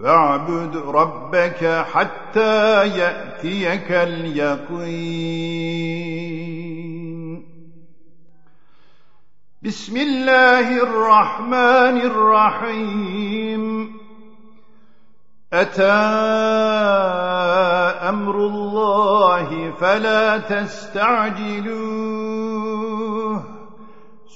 واعبد ربك حتى يأتيك اليقين. بسم الله الرحمن الرحيم. أتى أمر الله فلا تستعجلوه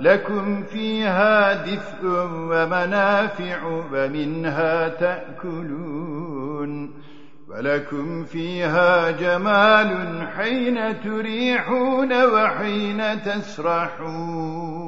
لكم فيها دفء ومنافع ومنها تأكلون ولكم فيها جمال حين تريحون وحين تسرحون